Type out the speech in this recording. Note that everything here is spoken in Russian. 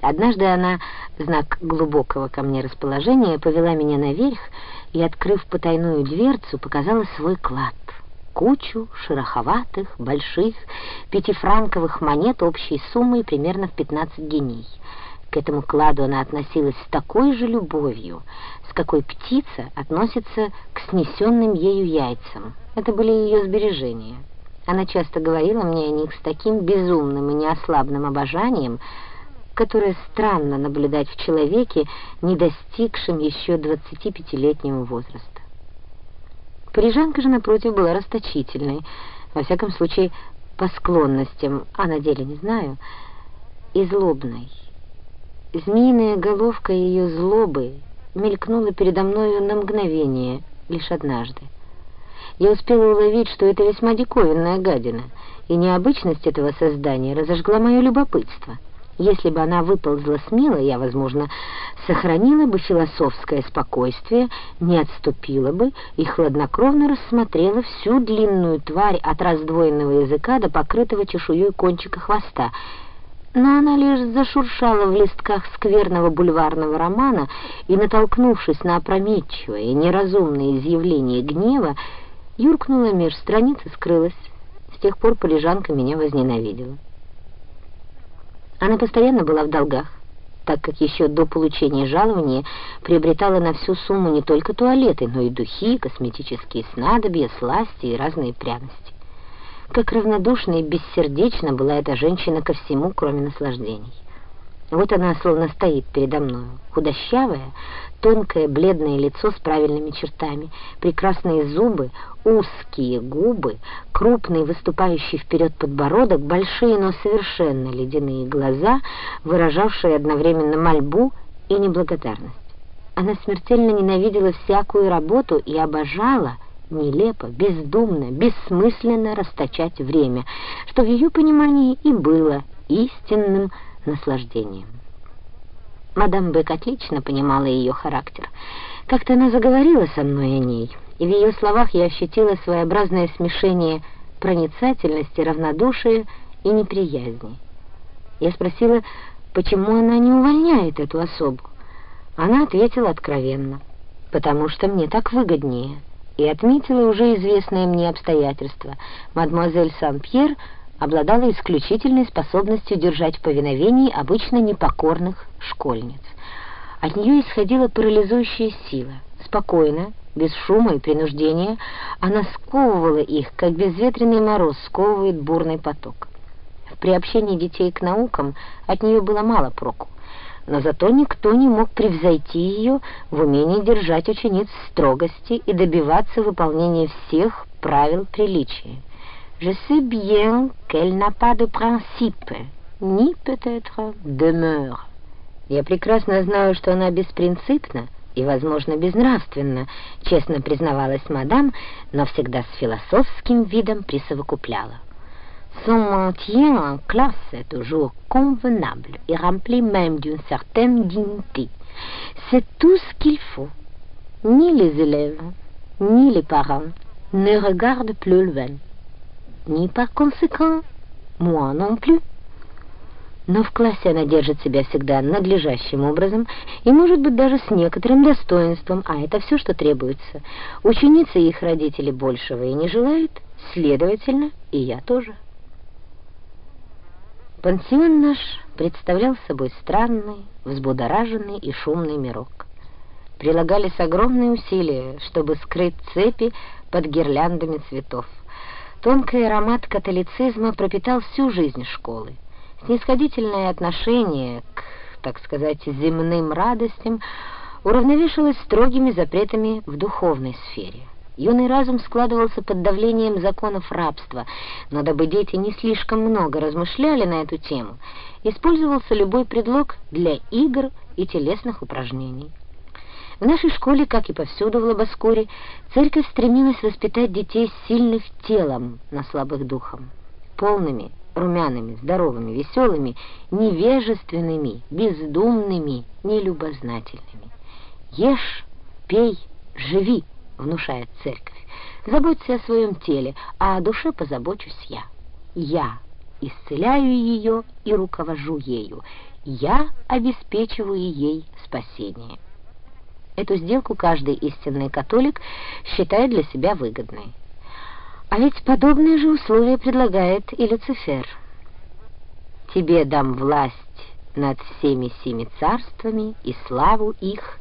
Однажды она, знак глубокого ко мне расположения, повела меня наверх и, открыв потайную дверцу, показала свой клад. Кучу шероховатых, больших, пятифранковых монет общей суммой примерно в 15 геней. К этому кладу она относилась с такой же любовью, с какой птица относится к снесенным ею яйцам. Это были ее сбережения. Она часто говорила мне о них с таким безумным и неослабным обожанием, которое странно наблюдать в человеке, не достигшем еще 25-летнего возраста. Парижанка же, напротив, была расточительной, во всяком случае, по склонностям, а на деле не знаю, и злобной. Змеиная головка ее злобы мелькнула передо мною на мгновение, лишь однажды. Я успела уловить, что это весьма диковинная гадина, и необычность этого создания разожгла мое любопытство — если бы она выползла смело, я, возможно, сохранила бы философское спокойствие, не отступила бы и хладнокровно рассмотрела всю длинную тварь от раздвоенного языка до покрытого чешуей кончика хвоста. Но она лишь зашуршала в листках скверного бульварного романа и, натолкнувшись на опрометчивое и неразумное изъявление гнева, юркнула меж страниц и скрылась. С тех пор полежанка меня возненавидела. Она постоянно была в долгах, так как еще до получения жалования приобретала на всю сумму не только туалеты, но и духи, косметические снадобья, сласти и разные пряности. Как равнодушна и бессердечна была эта женщина ко всему, кроме наслаждений. Вот она словно стоит передо мною, худощавая, тонкое бледное лицо с правильными чертами, прекрасные зубы, узкие губы, крупный выступающий вперед подбородок, большие, но совершенно ледяные глаза, выражавшие одновременно мольбу и неблагодарность. Она смертельно ненавидела всякую работу и обожала нелепо, бездумно, бессмысленно расточать время, что в ее понимании и было истинным наслаждением. Мадам Бек отлично понимала ее характер. Как-то она заговорила со мной о ней, и в ее словах я ощутила своеобразное смешение проницательности, равнодушия и неприязни. Я спросила, почему она не увольняет эту особу. Она ответила откровенно, потому что мне так выгоднее, и отметила уже известное мне обстоятельство. Мадемуазель Сан-Пьер — обладала исключительной способностью держать в повиновении обычно непокорных школьниц. От нее исходила парализующая сила. Спокойно, без шума и принуждения, она сковывала их, как безветренный мороз сковывает бурный поток. В приобщении детей к наукам от нее было мало проку, но зато никто не мог превзойти ее в умении держать учениц строгости и добиваться выполнения всех правил приличия. Je sais bien qu'elle n'a pas de principe, ni peut-être de mœurs. Я прекрасно знаю, что она беспринципна и, возможно, безнравственна, честно признавалась мадам, но всегда с философским видом присовокупляла. Son maintien en classe est toujours convenable et rempli même d'une certaine dignité. C'est tout ce qu'il faut. Ni les élèves, ni les parents ne regardent plus loin. Ни par conséquent, moi non plus. Но в классе она держит себя всегда надлежащим образом и, может быть, даже с некоторым достоинством, а это все, что требуется. Ученицы и их родители большего и не желают, следовательно, и я тоже. Пансион наш представлял собой странный, взбудораженный и шумный мирок. Прилагались огромные усилия, чтобы скрыть цепи под гирляндами цветов. Тонкий аромат католицизма пропитал всю жизнь школы. Снисходительное отношение к, так сказать, земным радостям уравновешивалось строгими запретами в духовной сфере. Юный разум складывался под давлением законов рабства, но дабы дети не слишком много размышляли на эту тему, использовался любой предлог для игр и телесных упражнений. В нашей школе, как и повсюду в Лобоскуре, церковь стремилась воспитать детей сильных телом, но слабых духом, полными, румяными, здоровыми, веселыми, невежественными, бездумными, нелюбознательными. «Ешь, пей, живи», — внушает церковь. «Заботься о своем теле, а о душе позабочусь я. Я исцеляю ее и руковожу ею. я обеспечиваю ей спасение. Эту сделку каждый истинный католик считает для себя выгодной. А ведь подобные же условия предлагает и Люцифер. Тебе дам власть над всеми семи царствами и славу их,